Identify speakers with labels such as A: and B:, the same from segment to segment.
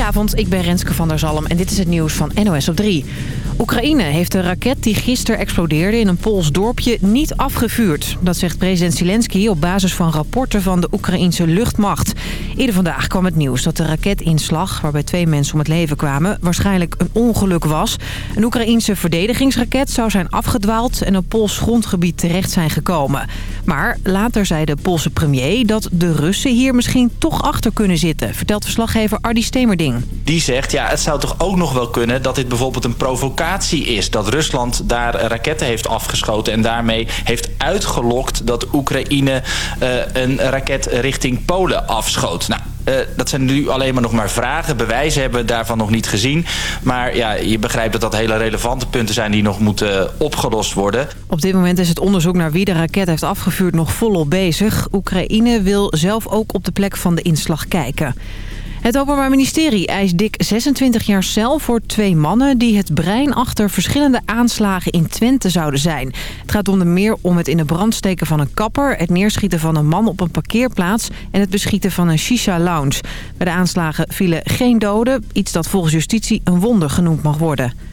A: Goedenavond, ik ben Renske van der Zalm en dit is het nieuws van NOS op 3. Oekraïne heeft de raket die gisteren explodeerde in een Pools dorpje niet afgevuurd. Dat zegt president Zelensky op basis van rapporten van de Oekraïense luchtmacht. Eerder vandaag kwam het nieuws dat de raketinslag, waarbij twee mensen om het leven kwamen, waarschijnlijk een ongeluk was. Een Oekraïense verdedigingsraket zou zijn afgedwaald en op Pools grondgebied terecht zijn gekomen. Maar later zei de Poolse premier dat de Russen hier misschien toch achter kunnen zitten, vertelt verslaggever Ardi Stemerding.
B: Die zegt, ja, het zou toch ook nog wel kunnen dat dit bijvoorbeeld een provocatie is. Dat Rusland daar raketten heeft afgeschoten en daarmee heeft uitgelokt dat Oekraïne uh, een raket richting Polen afschoot. Nou, uh, dat zijn nu alleen maar nog maar vragen. Bewijzen hebben we daarvan nog niet gezien. Maar ja, je begrijpt dat dat hele relevante punten zijn die nog moeten opgelost worden.
A: Op dit moment is het onderzoek naar wie de raket heeft afgevuurd nog volop bezig. Oekraïne wil zelf ook op de plek van de inslag kijken. Het Openbaar Ministerie eist dik 26 jaar cel voor twee mannen... die het brein achter verschillende aanslagen in Twente zouden zijn. Het gaat onder meer om het in de brand steken van een kapper... het neerschieten van een man op een parkeerplaats... en het beschieten van een shisha-lounge. Bij de aanslagen vielen geen doden, iets dat volgens justitie een wonder genoemd mag worden.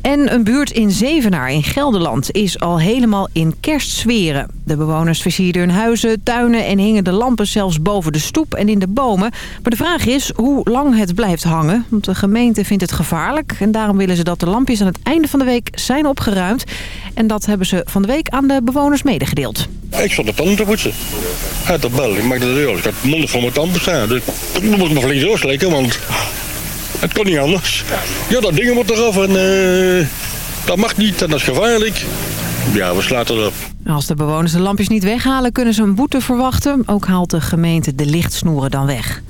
A: En een buurt in Zevenaar in Gelderland is al helemaal in kerstsferen. De bewoners versierden hun huizen, tuinen en hingen de lampen zelfs boven de stoep en in de bomen. Maar de vraag is hoe lang het blijft hangen. Want de gemeente vindt het gevaarlijk en daarom willen ze dat de lampjes aan het einde van de week zijn opgeruimd. En dat hebben ze van de week aan de bewoners medegedeeld.
C: Ik stond de tanden te poetsen. Uit de bel, ik maakte de deur. Ik had mond van mijn tanden staan. Dus ik moet nog links doorslikken, want het kon niet anders. Ja, dat ding moet eraf en uh, dat mag niet en dat is gevaarlijk. Ja, we slaten erop.
A: Als de bewoners de lampjes niet weghalen, kunnen ze een boete verwachten. Ook haalt de gemeente de lichtsnoeren dan weg.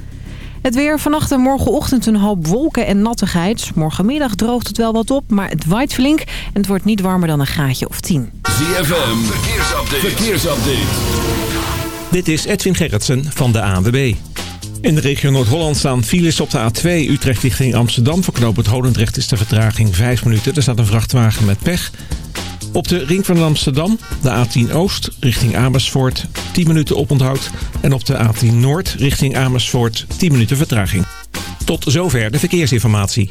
A: Het weer vannacht en morgenochtend een hoop wolken en nattigheid. Morgenmiddag droogt het wel wat op, maar het waait flink... en het wordt niet warmer dan een graadje of 10.
D: ZFM, verkeersupdate. verkeersupdate.
E: Dit is Edwin Gerritsen van de ANWB. In de regio Noord-Holland staan files op de A2 Utrecht richting Amsterdam. Voor knooppunt Holendrecht is de vertraging 5 minuten. Er staat een vrachtwagen met pech. Op de ring van Amsterdam, de A10 Oost richting Amersfoort, 10 minuten oponthoud. En op de A10 Noord richting Amersfoort, 10 minuten vertraging. Tot zover de verkeersinformatie.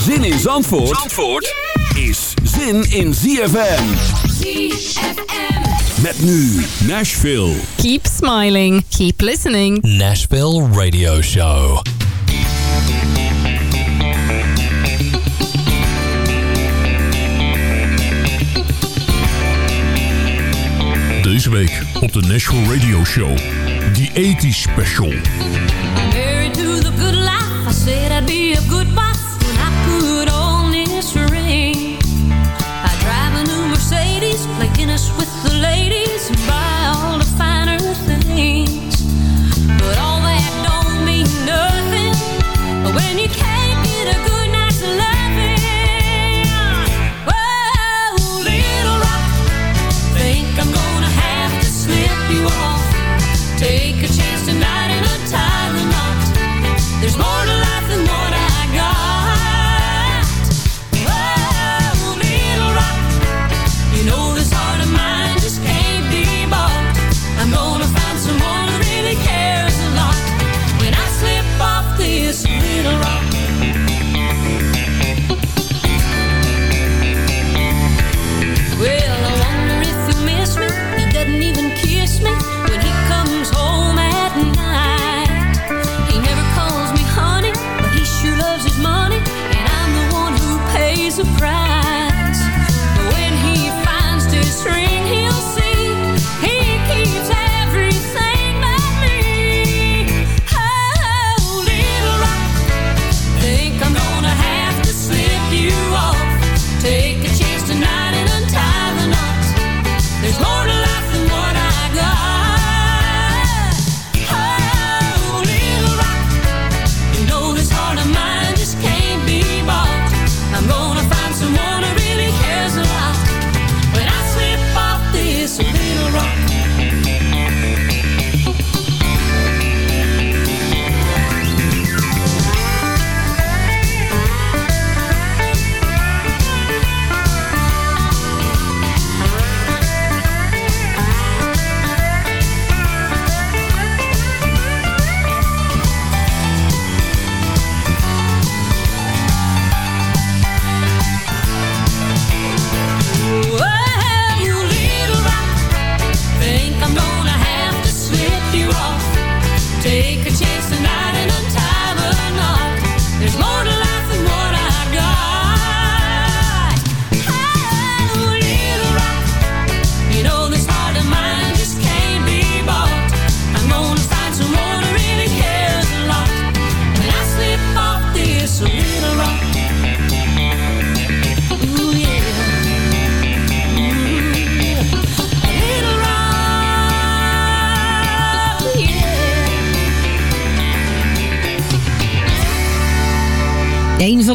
D: Zin in Zandvoort, Zandvoort is zin in ZFM.
F: ZFM.
D: Met nu Nashville.
G: Keep smiling. Keep listening.
H: Nashville Radio Show.
I: Deze week op de Nashville Radio Show. The 80s Special.
J: I'm married to the good life. I said I'd be a good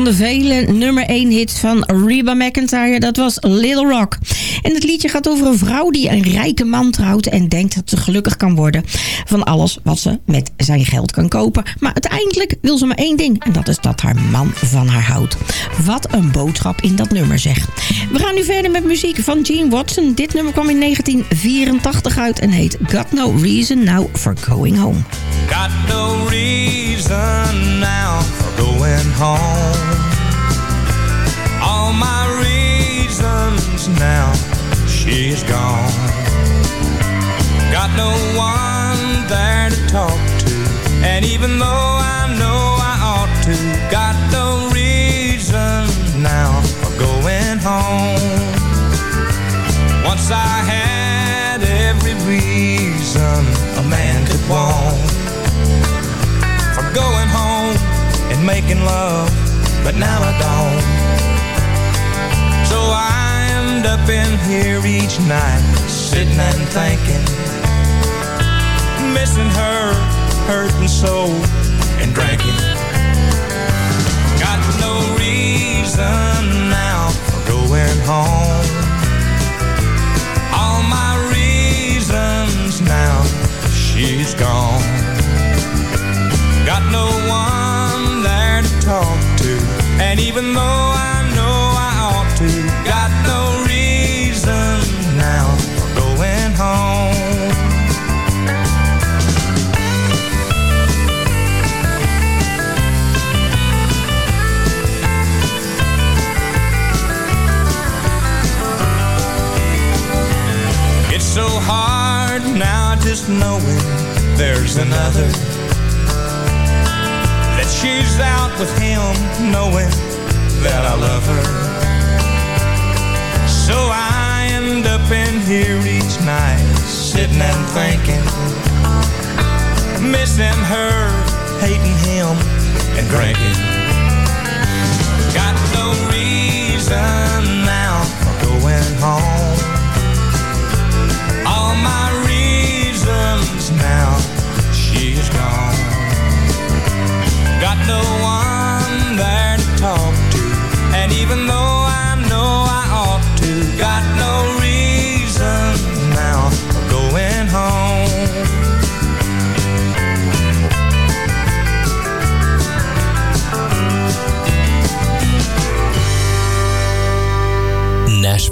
F: de vele nummer 1 hits van Reba McIntyre, dat was Little Rock. En het liedje gaat over een vrouw die een rijke man trouwt... en denkt dat ze gelukkig kan worden van alles wat ze met zijn geld kan kopen. Maar uiteindelijk wil ze maar één ding... en dat is dat haar man van haar houdt. Wat een boodschap in dat nummer zeg. We gaan nu verder met muziek van Gene Watson. Dit nummer kwam in 1984 uit en heet Got No Reason Now For Going Home.
K: Got no reason now for going home. All my reasons now, she's gone. Got no one there to talk to, and even though I know I ought to, got no reason now for going home. Once I had every reason a man could want for going home and making love, but now I don't. I end up in here each night, sitting and thinking, missing her, hurting so, and drinking. Got no reason now for going home. All my reasons now, she's gone. Got no one there to talk to. And even though I hard now just knowing there's another that she's out with him knowing that I love her. So I end up in here each night, sitting and thinking, missing her, hating him, and drinking. Got no reason now for going home. My reasons now, she's gone. Got no one there to talk to. And even though I know I ought to, got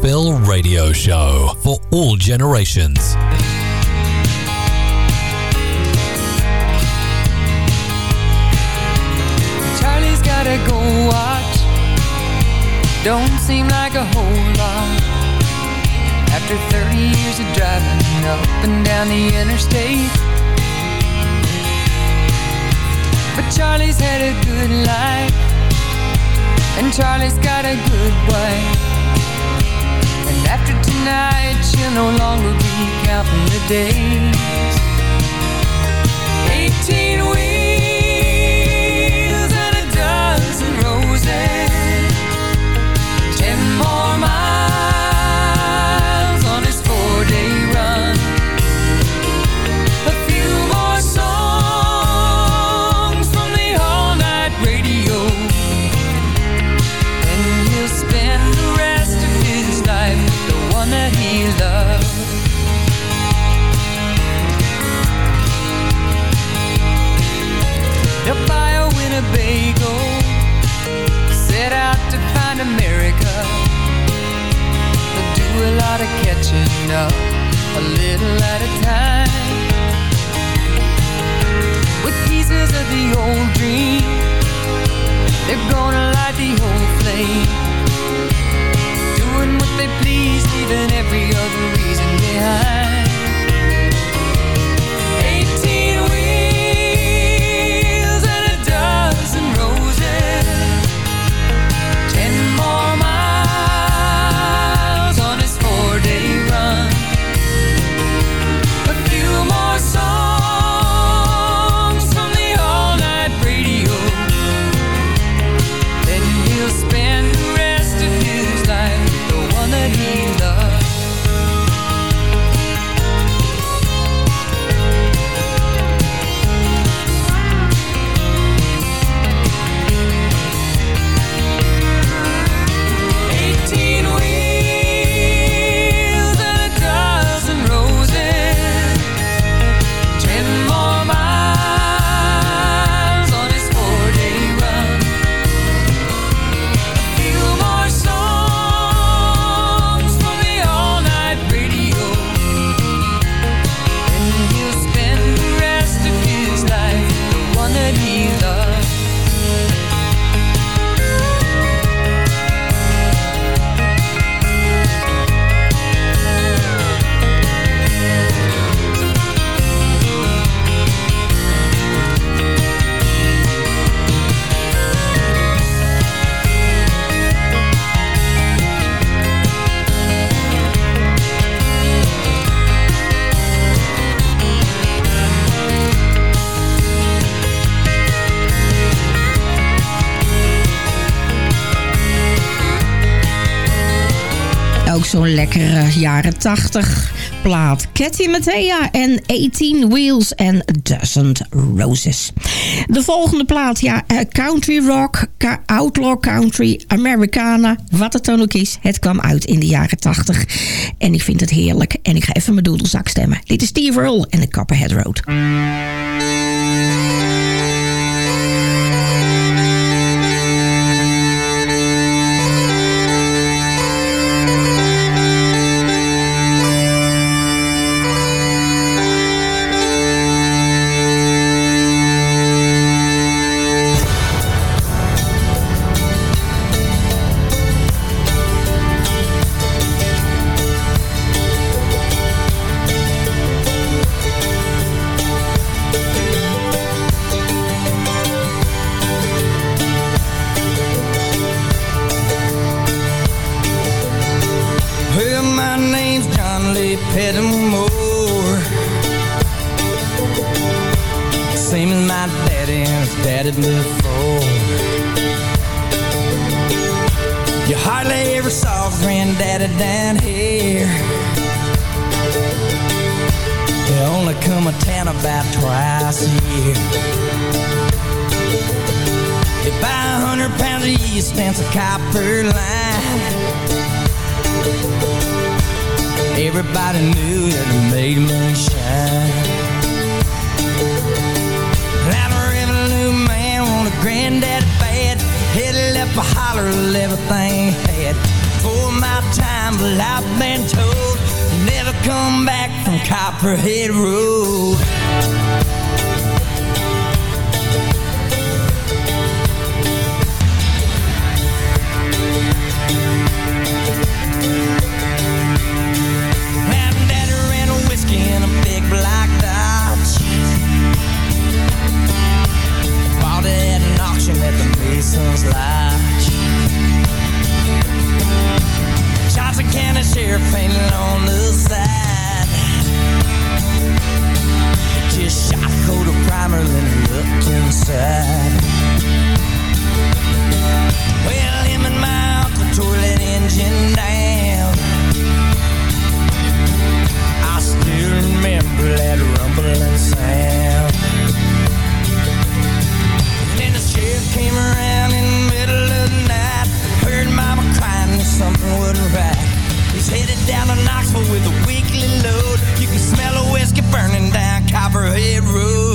H: Nashville Radio Show for all generations.
L: Charlie's gotta go watch. Don't seem like a whole lot. After 30 years of driving up and down the interstate. But Charlie's had a good life. And Charlie's got a good wife. And after tonight, she'll no longer be counting the days. 18 wheels up, a little at a time. With pieces of the old dream, they're gonna light the old flame. Doing what they please, leaving every other reason behind.
F: lekkere jaren 80 plaat. Katy Mattea en 18 Wheels and Dozen Roses. De volgende plaat, ja, eh, country rock, outlaw country, Americana, wat het dan ook is. Het kwam uit in de jaren 80. En ik vind het heerlijk. En ik ga even mijn doedelzak stemmen. Dit is Steve Earl en de Copperhead Road.
M: And then the sheriff came around in the middle of the night. Heard mama something wasn't right. He's headed down to Knoxville with a weekly load. You can smell a whiskey burning down Copperhead Road.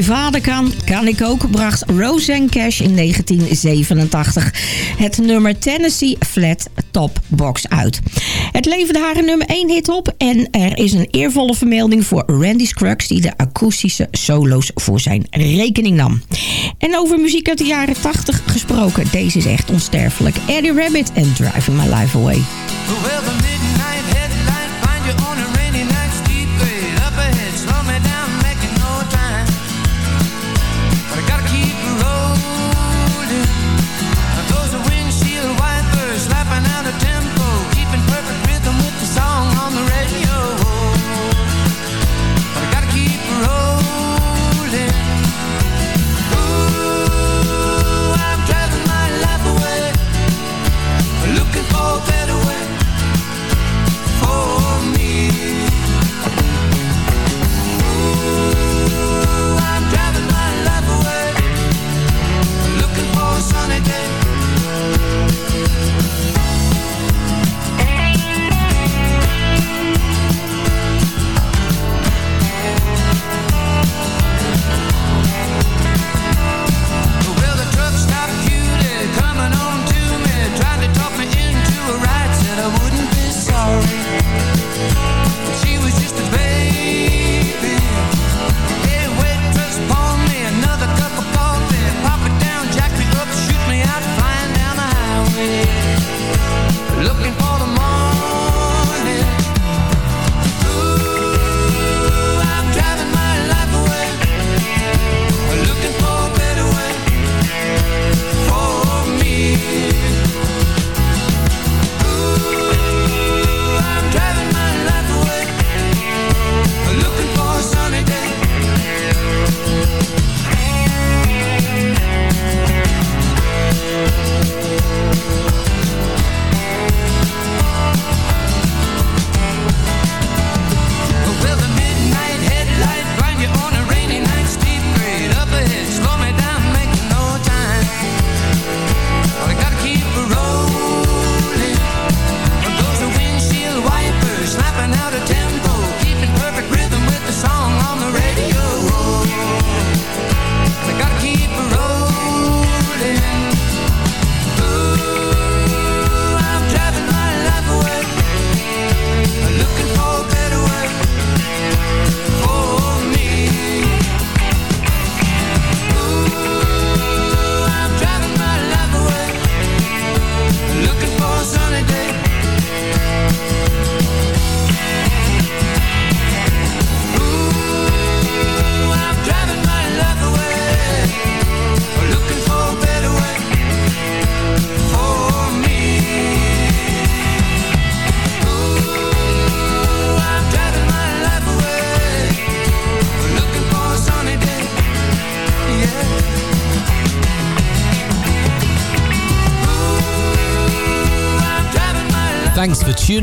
F: Mijn vader kan, kan ik ook, bracht Roseanne Cash in 1987 het nummer Tennessee Flat Top Box uit. Het leverde haar een nummer 1 hit op en er is een eervolle vermelding voor Randy Scruggs die de akoestische solo's voor zijn rekening nam. En over muziek uit de jaren 80 gesproken, deze is echt onsterfelijk. Eddie Rabbit en Driving My Life Away.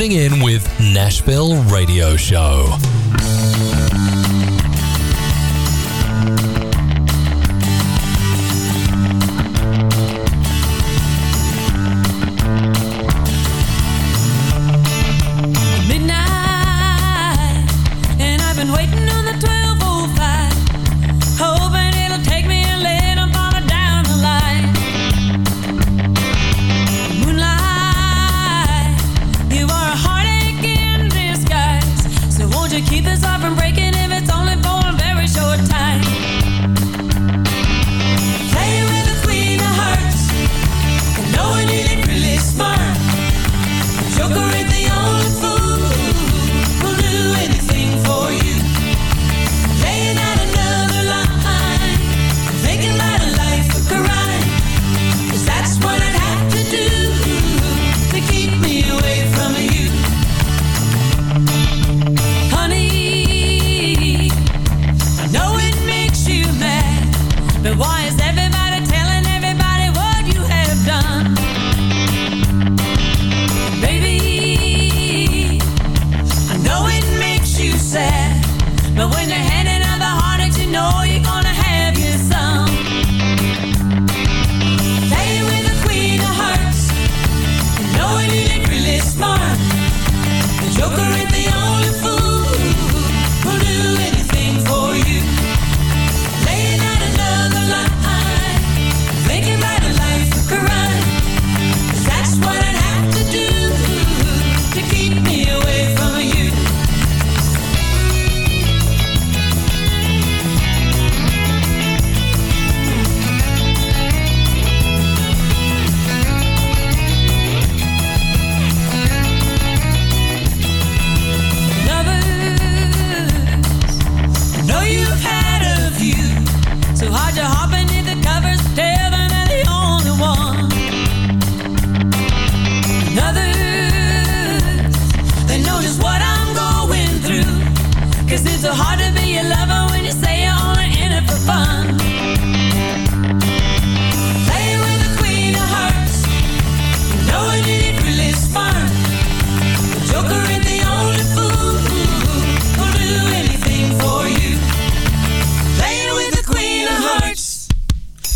H: tuning in with Nashville Radio Show.
J: Don't go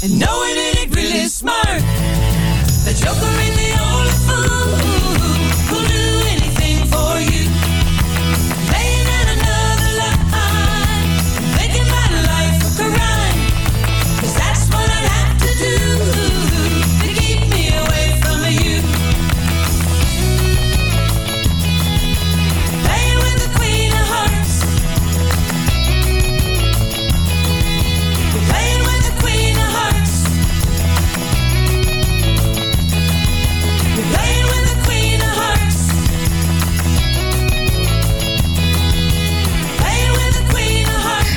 J: And knowing it, it really smart. The joker ain't the only fool.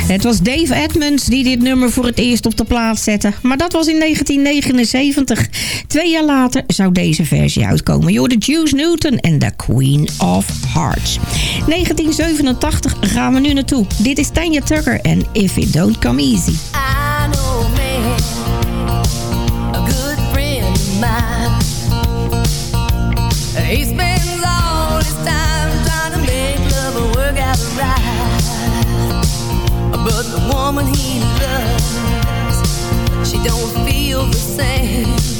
F: Het was Dave Edmunds die dit nummer voor het eerst op de plaats zette. Maar dat was in 1979. Twee jaar later zou deze versie uitkomen. Je hoorde Juice Newton en The Queen of Hearts. 1987 gaan we nu naartoe. Dit is Tanya Tucker en If It Don't Come Easy.
J: don't feel the same.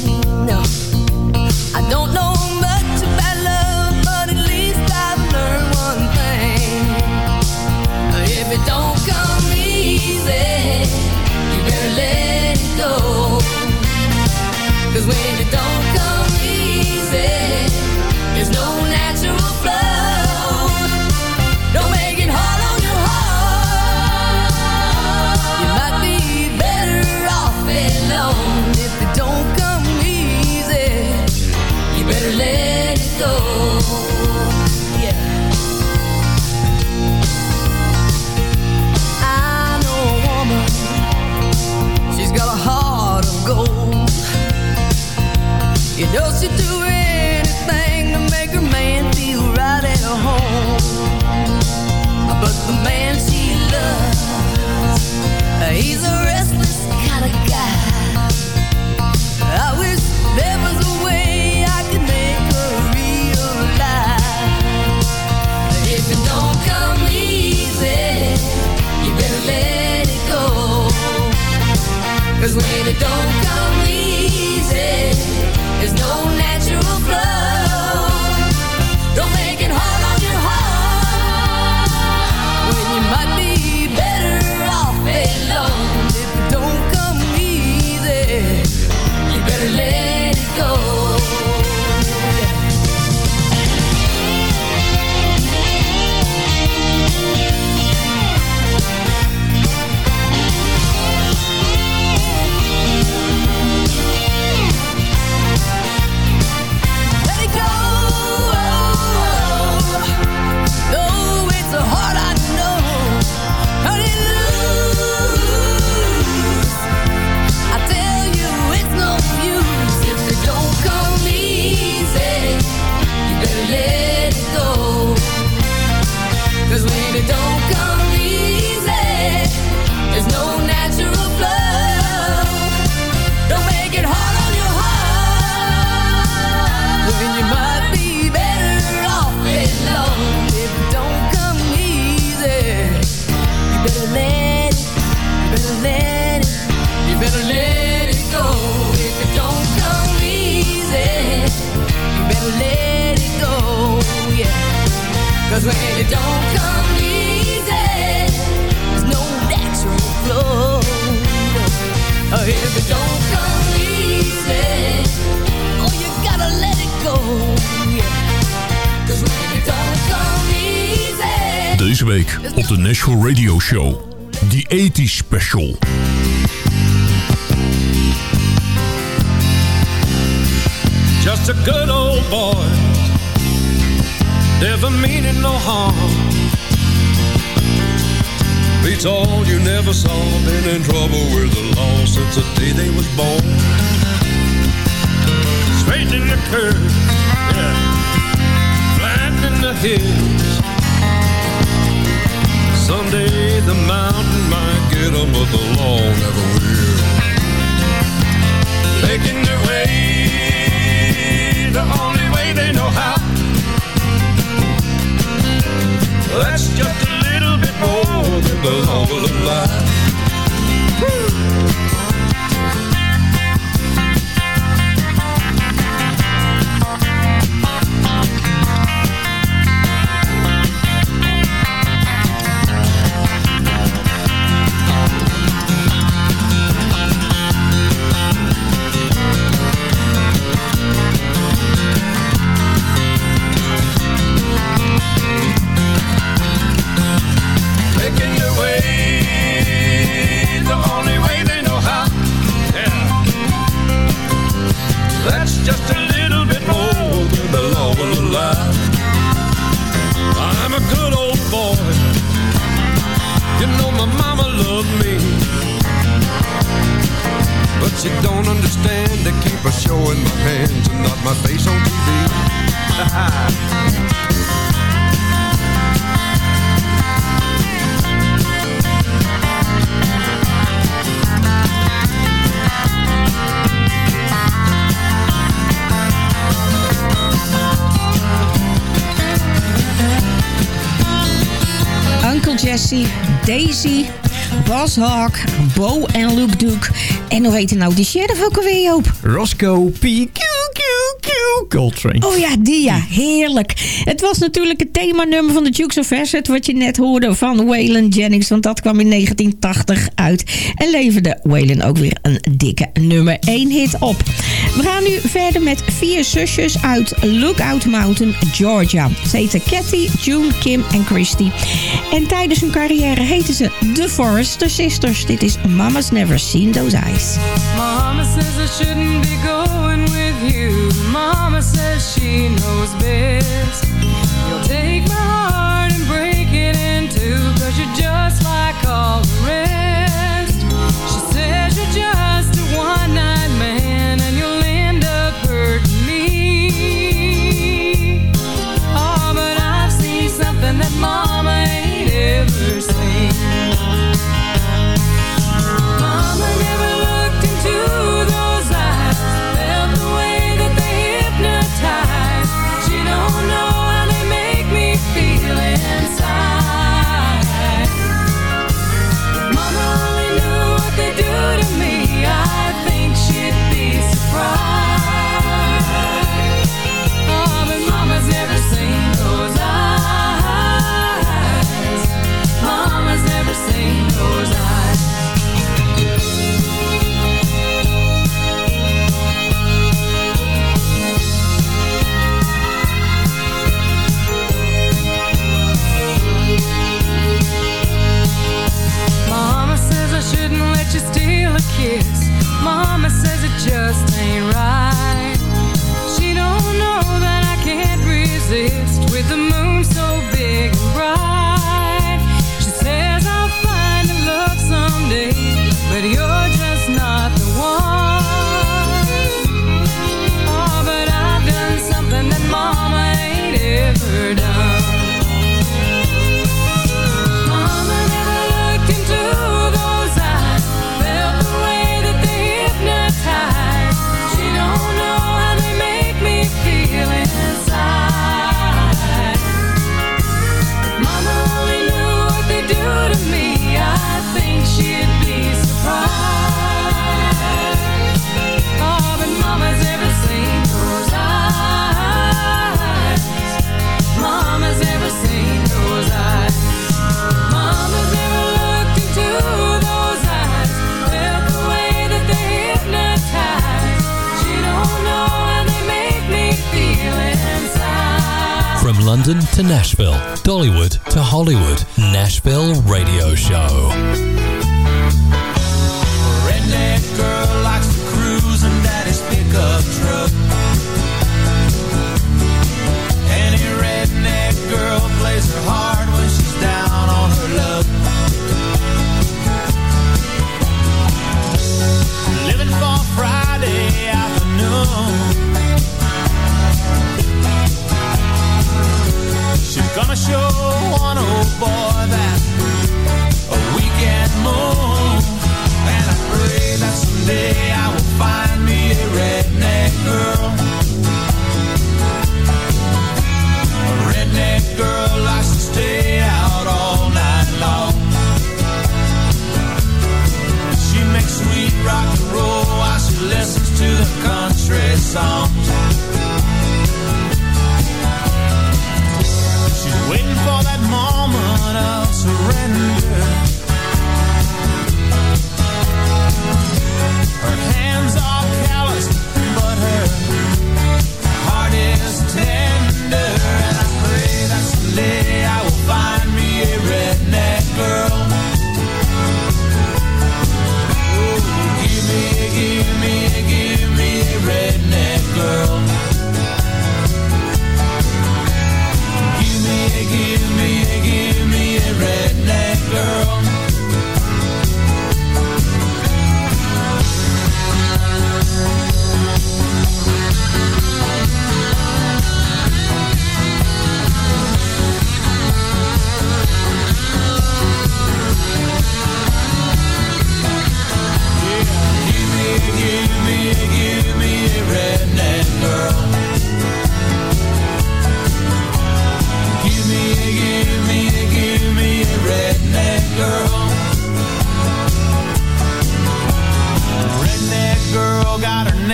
J: When it don't come easy, there's no natural flow.
N: If it don't come easy, oh, you gotta let it go, yeah. 'Cause when it don't come easy,
I: Deze week op de Nashville Radio Show. The 80s Special.
O: Just a good old boy, never meaning no harm. Beats all you never saw, been in trouble with the law since the day they was born. Straight in the curve, yeah, flat in the hills. Someday the mountain might get 'em, but the law never will. Making their way the only That's just a little bit more than the law will allow. My mama loved me. But she don't understand keep her showing my hands and not my face on TV.
F: Uncle Jesse, Daisy, Boss Hawk, Bo en Luke Duke. En hoe heet nou die sheriff ook alweer, Joop?
P: Roscoe P. Coltrane.
F: Oh ja, die ja. Heerlijk. Het was natuurlijk het themanummer van de Dukes of Hazzard... wat je net hoorde van Waylon Jennings... want dat kwam in 1980 uit. En leverde Waylon ook weer een dikke nummer 1 hit op. We gaan nu verder met vier zusjes uit Lookout Mountain, Georgia. Ze heten Kathy, June, Kim en Christy. En tijdens hun carrière heten ze The Forrester Sisters. Dit is Mama's Never Seen Those Eyes.
L: Mama says I shouldn't be knows best.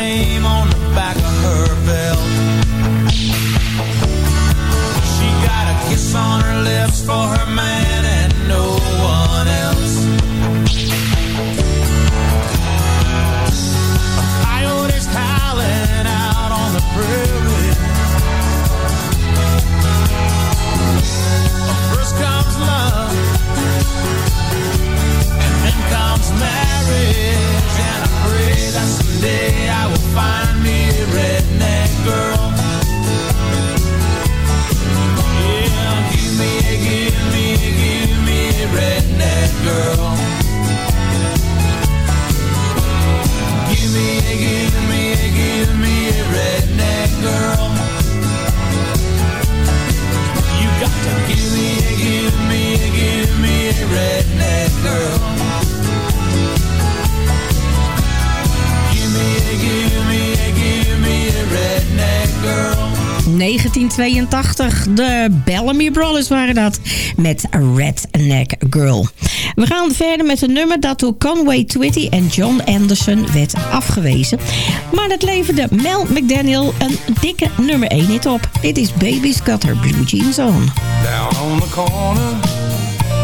Q: name.
F: De Bellamy Brothers waren dat met Redneck Girl. We gaan verder met een nummer dat door Conway Twitty en John Anderson werd afgewezen. Maar dat leverde Mel McDaniel een dikke nummer 1 hit op. Dit is Baby's Got Her Blue Jeans On.
Q: Down on the corner,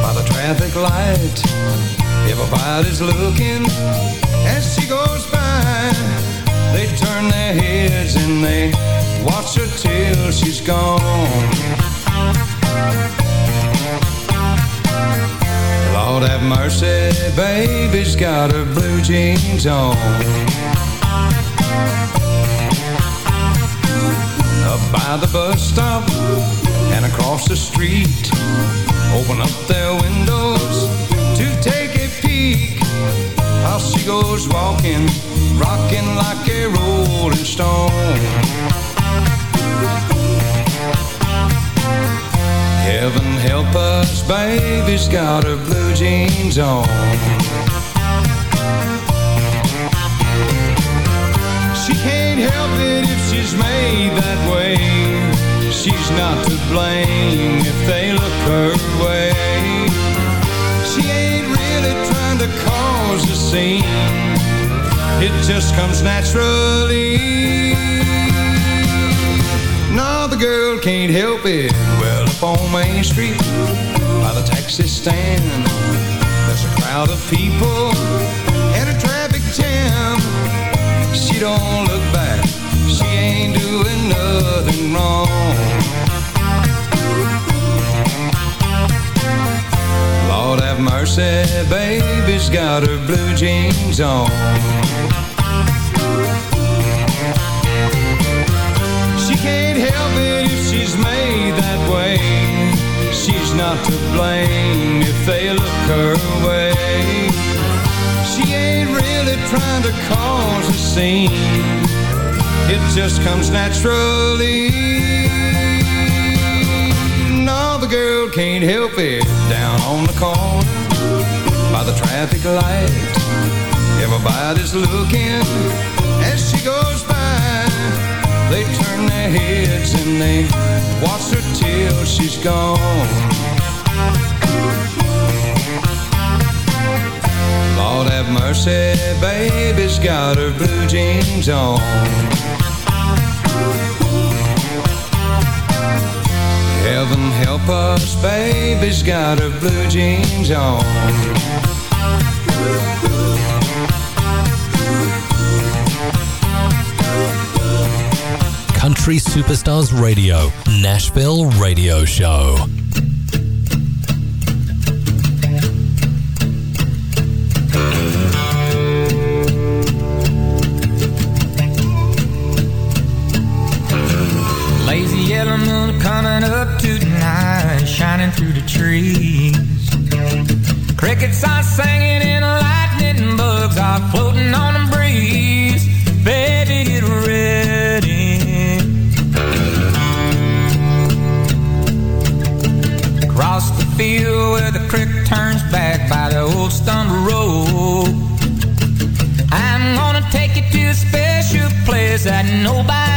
Q: by the traffic light. Everybody's looking as she goes by. They turn their heads and they watch her till she's gone. Lord have mercy,
K: baby's got her blue jeans on. Up by the bus stop and across the street Open up their windows to take a peek. How she goes walking, rocking like a rolling stone. Heaven help us, baby's got her blue jeans on. She can't help it if she's made that way. She's not to blame if they look her way. She ain't really trying to cause a scene. It just comes naturally. No, the girl can't help it. Well, up on Main Street, by the taxi stand, there's a crowd of people and a traffic jam. She don't look back. She ain't doing nothing wrong. Lord have mercy, baby's got her blue jeans on. Way. She's not to blame if they look her way. She ain't really trying to cause a scene. It just comes naturally. No, the girl can't help it. Down on the corner, by the traffic light, everybody's looking as she goes by. They turn their heads and they watch her till she's gone. Lord have mercy, baby's got her blue jeans on. Heaven help us, baby's got her blue jeans on.
H: Country Superstars Radio, Nashville Radio Show.
R: Lazy yellow moon coming up tonight, shining through the trees. Crickets are singing and lightning bugs are floating on the breeze. Field where the creek turns back by the old stumble road. I'm gonna take you to a special place that nobody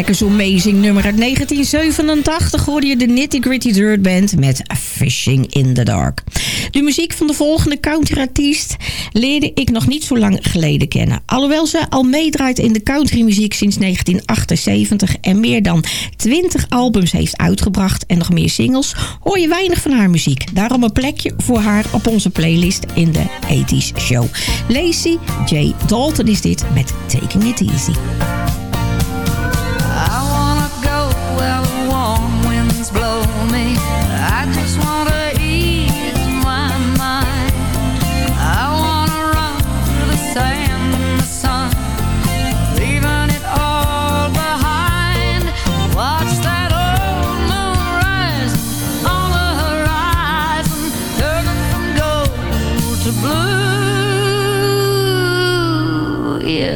F: lekker zo'n amazing nummer uit 1987 hoorde je de Nitty Gritty Dirt Band met Fishing in the Dark. De muziek van de volgende countryartiest leerde ik nog niet zo lang geleden kennen. Alhoewel ze al meedraait in de countrymuziek sinds 1978 en meer dan 20 albums heeft uitgebracht en nog meer singles, hoor je weinig van haar muziek. Daarom een plekje voor haar op onze playlist in de 80s show. Lacey J. Dalton is dit met Taking It Easy.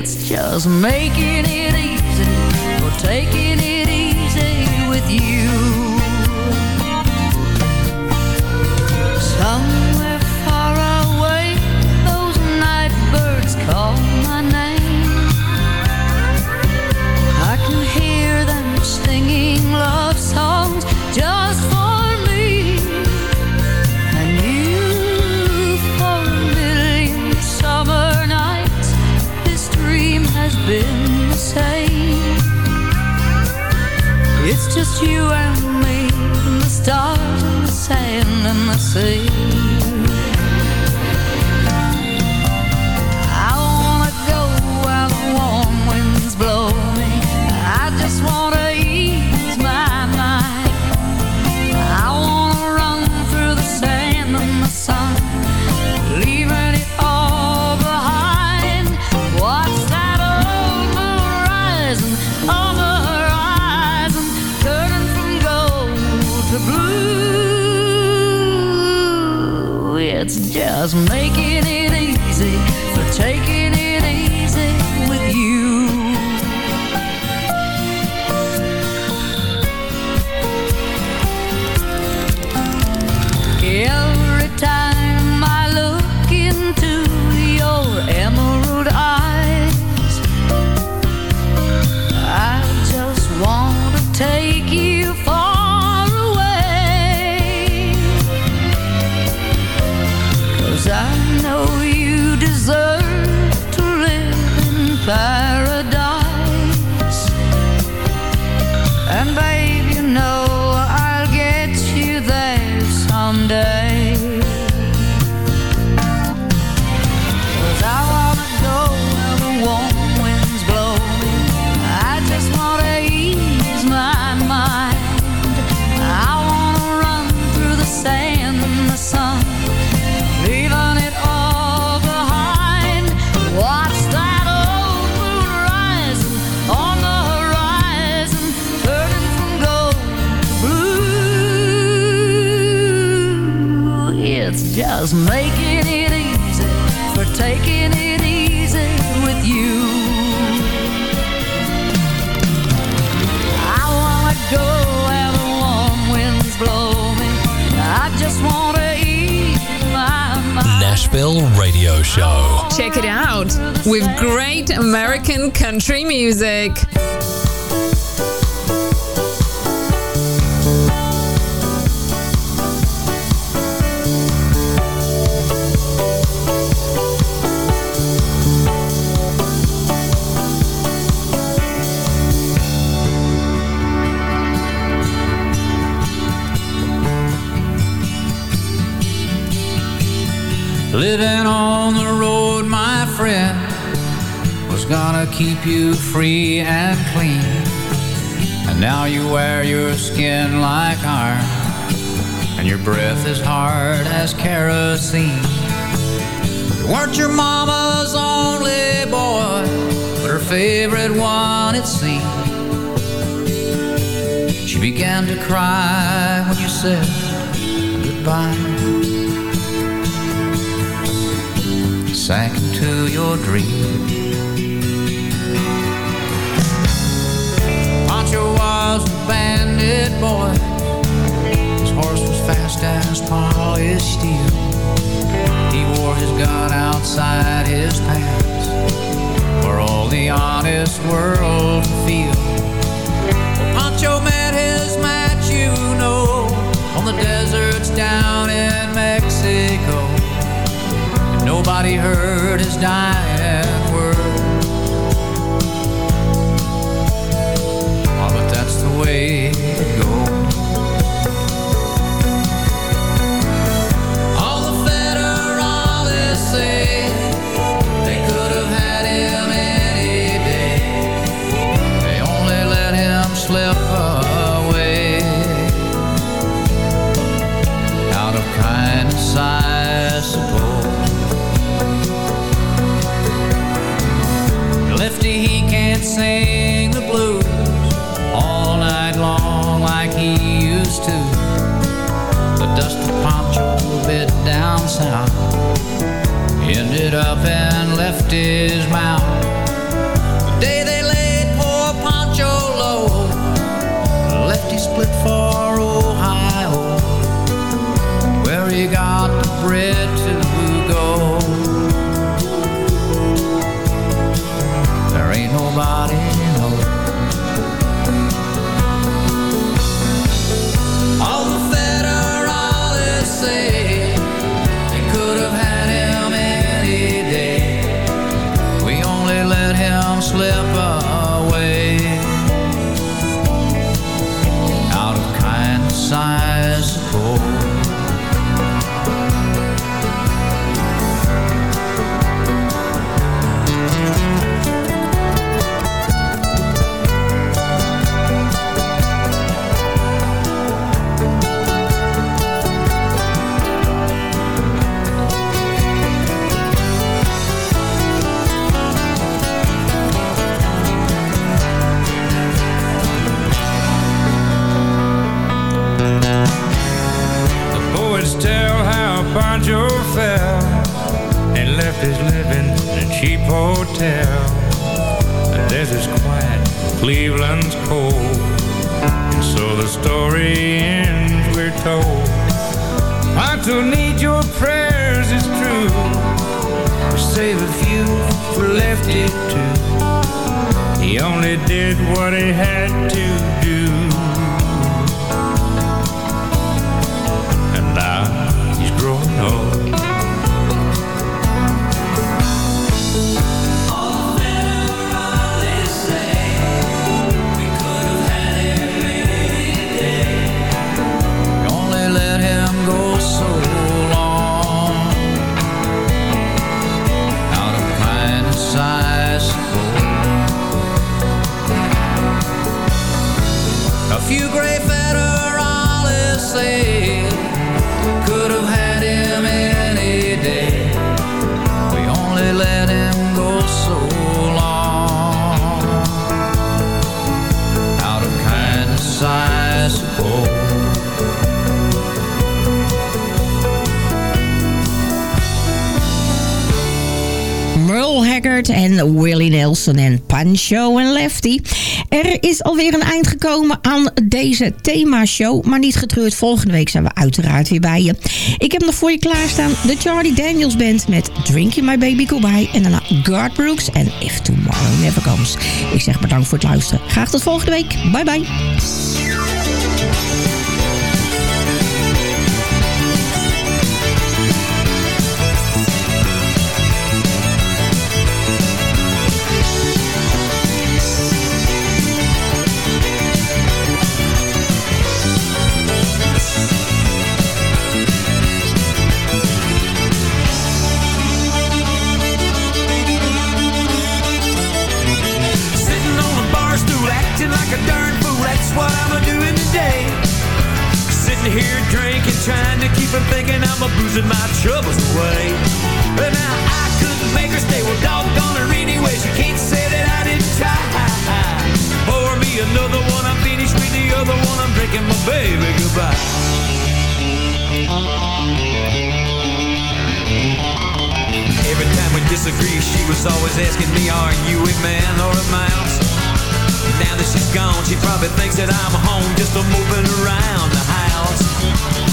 L: It's just making it easy. Or taking It's just you and me, the stars and the sand and the sea. It's just making it
G: music.
S: Living on the road, my friend, gonna keep you free and clean. And now you wear your skin like iron, and your breath is hard as kerosene. You weren't your mama's only boy, but her favorite one, it seemed. She began to cry when you said goodbye. sank into your dream. was a bandit boy. His horse was fast as polished steel. He wore his gun outside his pants, for all the honest world to feel. Well, Pancho met his match, you know, on the deserts down in Mexico. And nobody heard his dying that's the way it goes. He used to. The dusty Pancho bit down south ended up and left his mouth. The day they laid poor Pancho low, Lefty split for Ohio, where he got the bread hotel. The desert's quiet, Cleveland's cold, and so the story ends. We're told Pancho need your prayers, it's true. Save a few for Lefty too. He only did what he had to
F: En Pancho en Lefty. Er is alweer een eind gekomen aan deze themashow. Maar niet getreurd, volgende week zijn we uiteraard weer bij je. Ik heb nog voor je klaarstaan de Charlie Daniels Band met Drinking My Baby Goodbye. En daarna Garth Brooks en If Tomorrow Never Comes. Ik zeg bedankt voor het luisteren. Graag tot volgende week. Bye bye.
M: Troubles away. But now I couldn't make her stay. Well, doggone her anyway. She can't say that I didn't try. Pour me another one. I'm finished with the other one. I'm drinking my baby goodbye. Every time we disagree, she was always asking me, are you a man or a mouse? Now that she's gone, she probably thinks that I'm home just a moving around the house.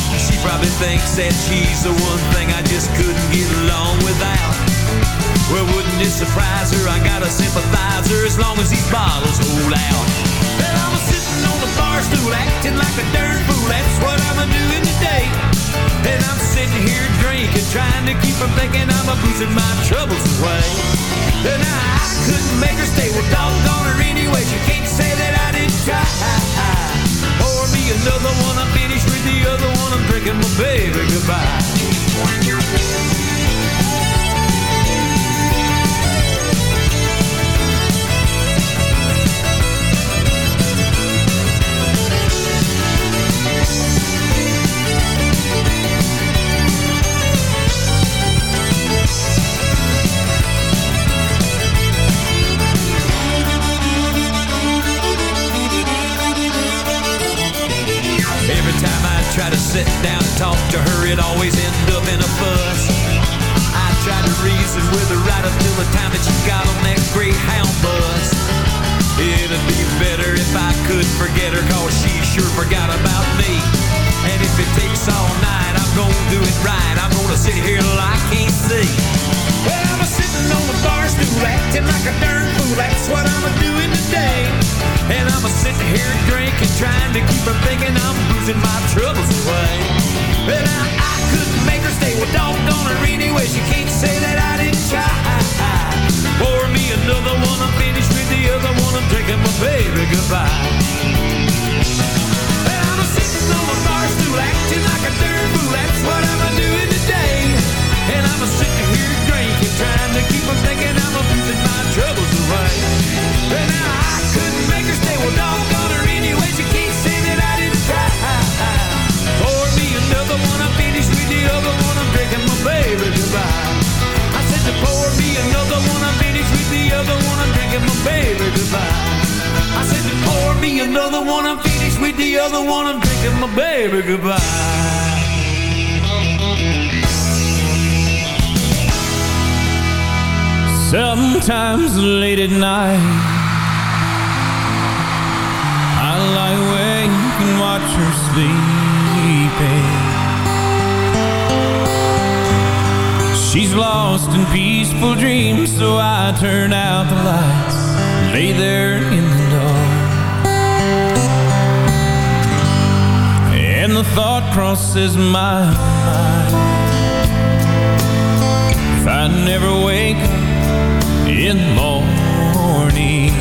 M: Probably thinks that she's the one thing I just couldn't get along without. Well, wouldn't it surprise her? I got a sympathizer as long as these bottles hold out. Well, I'm sitting on the bar stool acting like a darn fool. That's what I'm doing today. And I'm sitting here drinking, trying to keep from thinking I'm a boozing my troubles away. And I couldn't make her stay. Well, doggone her anyway. She can't say that I didn't try. Another one. I'm finished with the other one. I'm drinking my baby goodbye. Try to sit down and talk to her, it always end up in a fuss. I try to reason with her right up till the time that she got on that Greyhound bus. It'd be better if I could forget her, cause she sure forgot about me. And if it takes all night, I'm gonna do it right. I'm gonna sit here till I can't see. Well, I'm a sitting on the bar stool acting like a darn fool. That's what I'm doing today. And I'm sitting here drinking, trying to keep from thinking I'm losing my troubles away. But I, I couldn't make her stay. Well, doggone her anyway. She can't say that I didn't try. Another one. I'm finished with the other one. I'm drinking my baby goodbye.
L: Sometimes late at night I lie awake and watch her sleeping She's lost in peaceful dreams So I turn out the lights Lay there in the the thought crosses my mind. If I never wake up in the morning.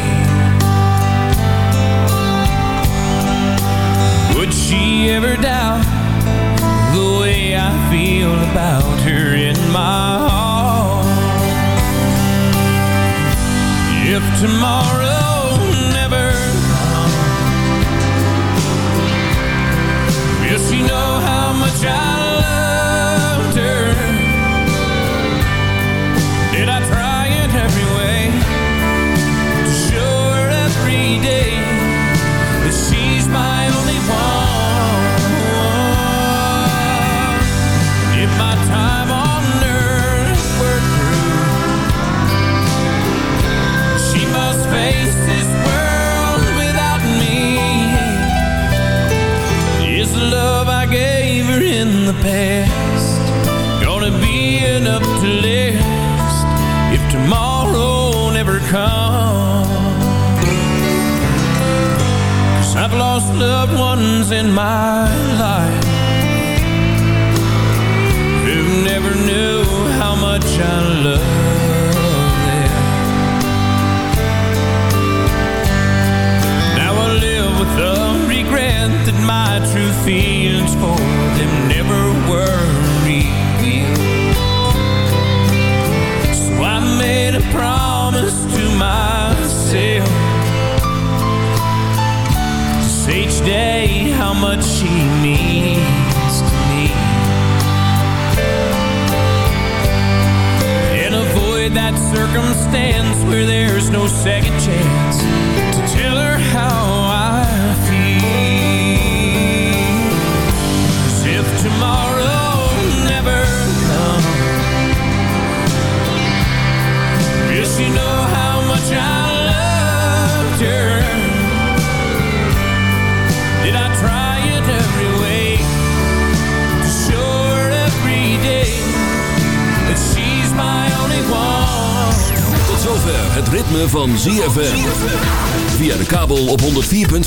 L: Would she ever doubt the way I feel about her in my heart? If tomorrow she know how much I